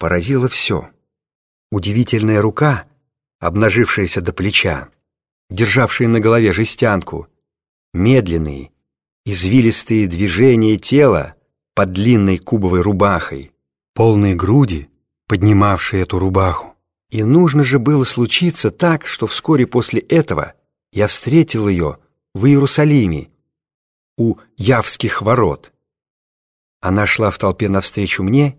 поразило все. Удивительная рука, обнажившаяся до плеча, державшая на голове жестянку, медленные, извилистые движения тела под длинной кубовой рубахой, полные груди, поднимавшие эту рубаху. И нужно же было случиться так, что вскоре после этого я встретил ее в Иерусалиме, у Явских ворот. Она шла в толпе навстречу мне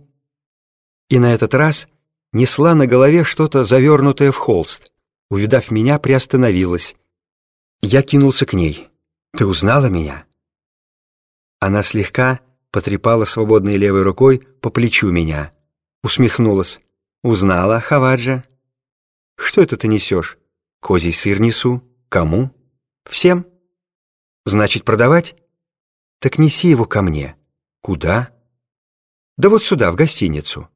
и на этот раз несла на голове что-то завернутое в холст. Увидав меня, приостановилась. Я кинулся к ней. «Ты узнала меня?» Она слегка потрепала свободной левой рукой по плечу меня. Усмехнулась. «Узнала, Хаваджа?» «Что это ты несешь?» «Козий сыр несу. Кому?» «Всем». «Значит, продавать?» «Так неси его ко мне». «Куда?» «Да вот сюда, в гостиницу».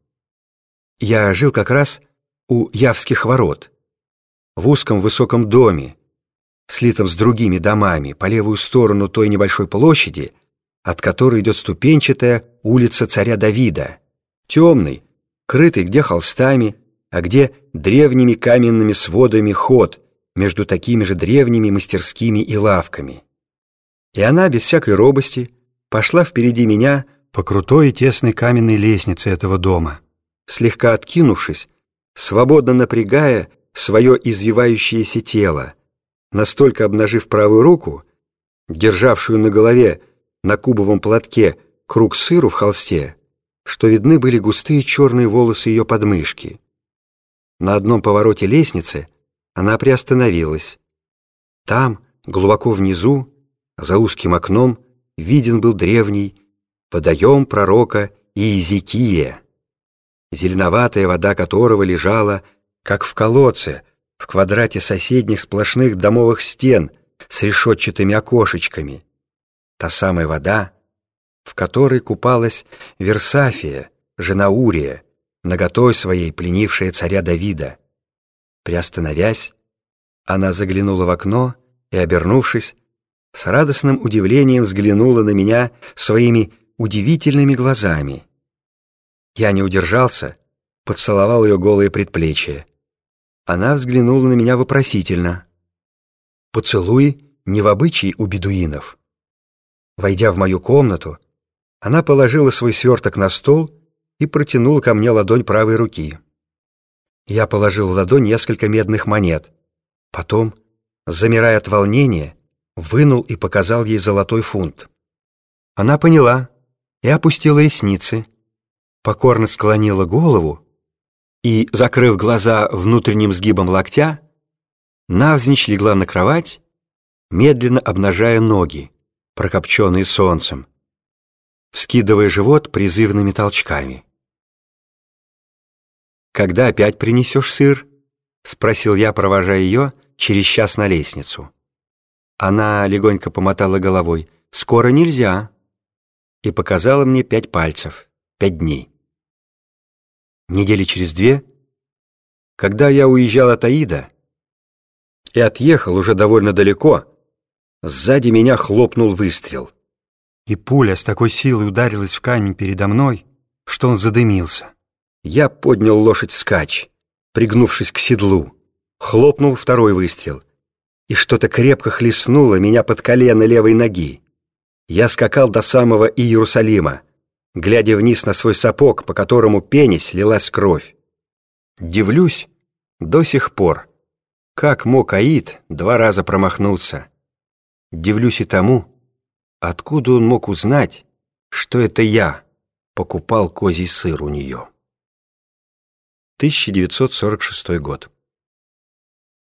Я жил как раз у Явских ворот, в узком высоком доме, слитом с другими домами, по левую сторону той небольшой площади, от которой идет ступенчатая улица царя Давида, темный, крытый где холстами, а где древними каменными сводами ход между такими же древними мастерскими и лавками. И она, без всякой робости, пошла впереди меня по крутой и тесной каменной лестнице этого дома, слегка откинувшись, свободно напрягая свое извивающееся тело, настолько обнажив правую руку, державшую на голове на кубовом платке круг сыру в холсте, что видны были густые черные волосы ее подмышки. На одном повороте лестницы она приостановилась. Там, глубоко внизу, за узким окном, виден был древний водоем пророка Иезекия, зеленоватая вода которого лежала, как в колодце, в квадрате соседних сплошных домовых стен с решетчатыми окошечками. Та самая вода, в которой купалась Версафия, жена Урия, наготой своей пленившая царя Давида. Приостановясь, она заглянула в окно и, обернувшись, с радостным удивлением взглянула на меня своими удивительными глазами. Я не удержался, поцеловал ее голые предплечья. Она взглянула на меня вопросительно. Поцелуй не в обычай у бедуинов. Войдя в мою комнату, она положила свой сверток на стол и протянула ко мне ладонь правой руки. Я положил в ладонь несколько медных монет. Потом, замирая от волнения, вынул и показал ей золотой фунт. Она поняла и опустила ресницы, покорно склонила голову и, закрыв глаза внутренним сгибом локтя, навзничь легла на кровать, медленно обнажая ноги, прокопченные солнцем, вскидывая живот призывными толчками. «Когда опять принесешь сыр?» — спросил я, провожая ее через час на лестницу. Она легонько помотала головой. «Скоро нельзя!» И показала мне пять пальцев, пять дней. Недели через две, когда я уезжал от Аида и отъехал уже довольно далеко, сзади меня хлопнул выстрел и пуля с такой силой ударилась в камень передо мной, что он задымился. Я поднял лошадь вскачь, пригнувшись к седлу. Хлопнул второй выстрел, и что-то крепко хлестнуло меня под колено левой ноги. Я скакал до самого Иерусалима, глядя вниз на свой сапог, по которому пенись лилась кровь. Дивлюсь до сих пор, как мог Аид два раза промахнуться. Дивлюсь и тому, Откуда он мог узнать, что это я покупал козий сыр у нее? 1946 год.